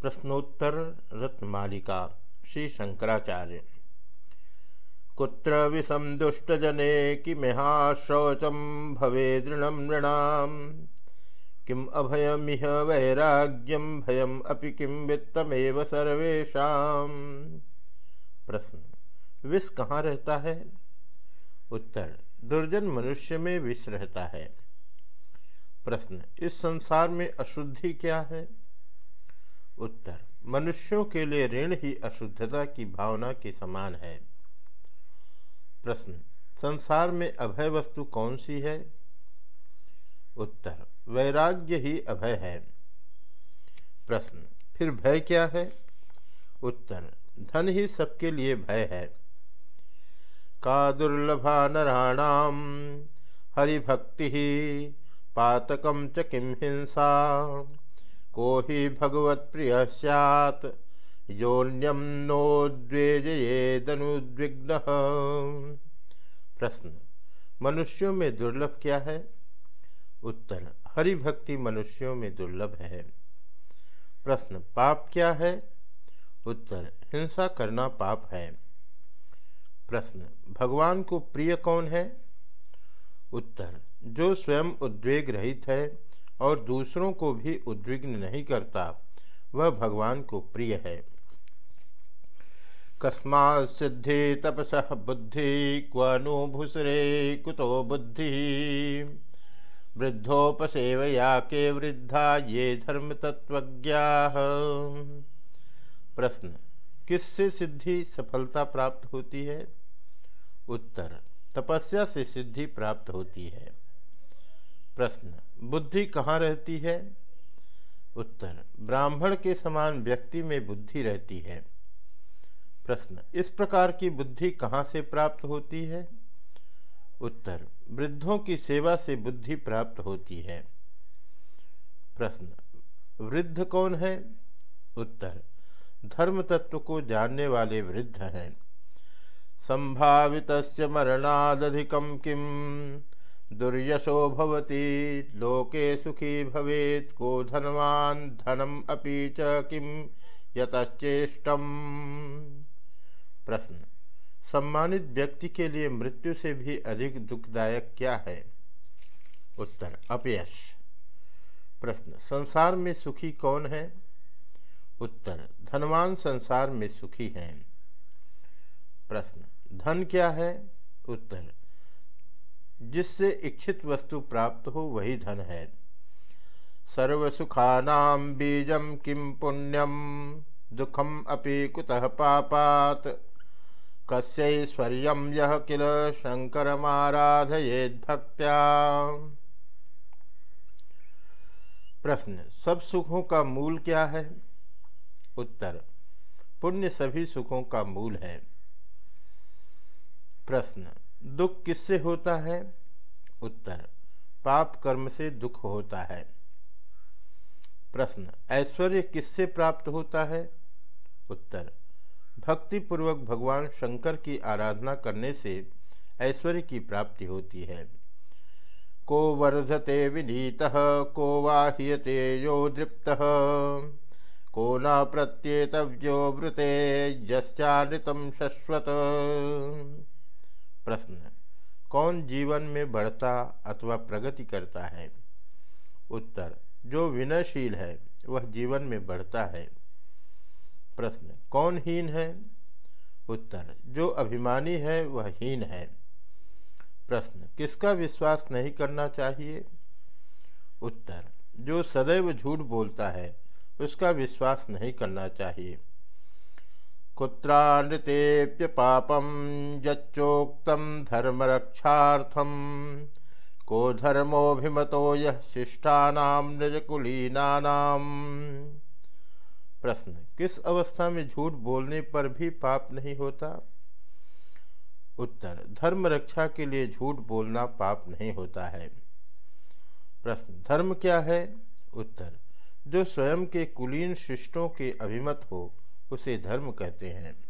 प्रश्नोत्तर रत्नमालिका श्री शंकराचार्य। कुत्र विषम दुष्टजने किमिहा शौचम भवे दृढ़ नृणाम किम अभयमिह वैराग्यम भयम अपि किम वित्तमेव सर्वेशा प्रश्न, विष कहाँ रहता है? उत्तर, दुर्जन मनुष्य में विष रहता है। प्रश्न, इस संसार में अशुद्धि क्या है? उत्तर, मनुष्यों के लिए ऋण ही अशुद्धता की भावना के समान है। प्रश्न, संसार में अभय वस्तु कौन सी है? उत्तर, वैराग्य ही अभय है। प्रश्न, फिर भय क्या है? उत्तर, धन ही सबके लिए भय है। का दुर्लभा नराणाम हरिभक्ति पातकम च किम हिंसा। को ही भगवत प्रिय सैत योन्यम नोद्वेजयेदनुद्विग्न प्रश्न। मनुष्यों में दुर्लभ क्या है? उत्तर। हरि भक्ति मनुष्यों में दुर्लभ है। प्रश्न। पाप क्या है? उत्तर। हिंसा करना पाप है। प्रश्न। भगवान को प्रिय कौन है? उत्तर। जो स्वयं उद्वेग रहित है और दूसरों को भी उद्विग्न नहीं करता। वह भगवान को प्रिय है। कस्मा सिद्धि तपस बुद्धि क्वनु भूसरे कुतो बुद्धि। वृद्धोपसेवया के वृद्धा, ये धर्म तत्वज्ञा प्रश्न, किससे सिद्धि सफलता प्राप्त होती है? उत्तर, तपस्या से सिद्धि प्राप्त होती है। प्रश्न, बुद्धि कहाँ रहती है? उत्तर, ब्राह्मण के समान व्यक्ति में बुद्धि रहती है। प्रश्न, इस प्रकार की बुद्धि कहाँ से प्राप्त होती है? उत्तर, वृद्धों की सेवा से बुद्धि प्राप्त होती है। प्रश्न, वृद्ध कौन है? उत्तर धर्म तत्व को जानने वाले वृद्ध हैं। संभावित मरणादधिकम किम? दुर्यशो भवती, लोके सुखी भवेत्, को धनवान, धनम अपि च किम यतश्चेष्टम। प्रश्न, सम्मानित व्यक्ति के लिए मृत्यु से भी अधिक दुखदायक क्या है? उत्तर, अपयश। प्रश्न, संसार में सुखी कौन है? उत्तर, धनवान संसार में सुखी है। प्रश्न, धन क्या है? उत्तर जिससे इच्छित वस्तु प्राप्त हो, वही धन है। सर्वसुखानाम बीजम किम पुण्यम दुखम अपि कुतः पापात। कस्यैश्वर्य यह किल शंकरमाराधयेद भक्त्या प्रश्न, सब सुखों का मूल क्या है? उत्तर, पुण्य सभी सुखों का मूल है। प्रश्न दुख किससे होता है? उत्तर, पाप कर्म से दुख होता है। प्रश्न, ऐश्वर्य किससे प्राप्त होता है? उत्तर भक्ति पूर्वक भगवान शंकर की आराधना करने से ऐश्वर्य की प्राप्ति होती है। को वर्धते विनीत, को वाह्यते यो दृप्त, को न प्रत्येतव्यो वृते शश्वत। प्रश्न कौन जीवन में बढ़ता अथवा प्रगति करता है? उत्तर, जो विनयशील है, वह जीवन में बढ़ता है। प्रश्न, कौन हीन है? उत्तर, जो अभिमानी है, वह हीन है। प्रश्न, किसका विश्वास नहीं करना चाहिए? उत्तर, जो सदैव झूठ बोलता है, उसका विश्वास नहीं करना चाहिए। कुत्रानृतेप्य पापम यच्चोक्तम धर्मरक्षार्थम को धर्मोभिमतो यह शिष्टानाम निजकुलीनानाम प्रश्न, किस अवस्था में झूठ बोलने पर भी पाप नहीं होता? उत्तर धर्म रक्षा के लिए झूठ बोलना पाप नहीं होता है। प्रश्न, धर्म क्या है? उत्तर, जो स्वयं के कुलीन शिष्टों के अभिमत हो उसे धर्म कहते हैं।